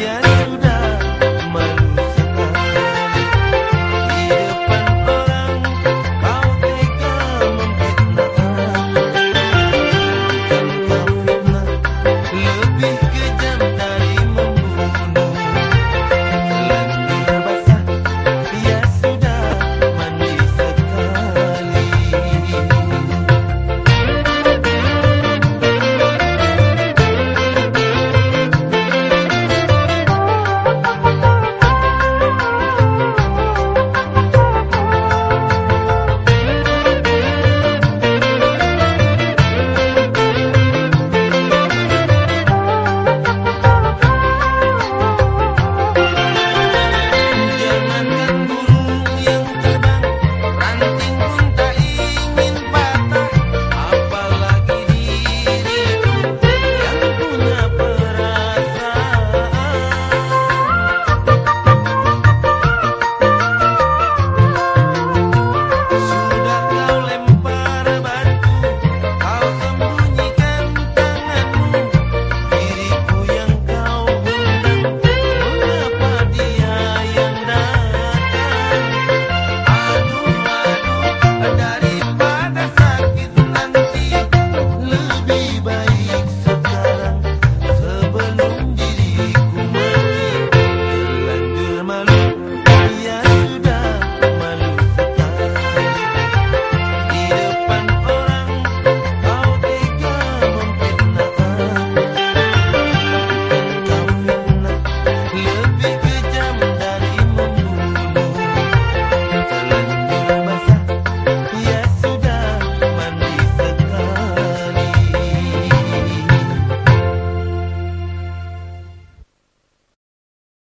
yeah.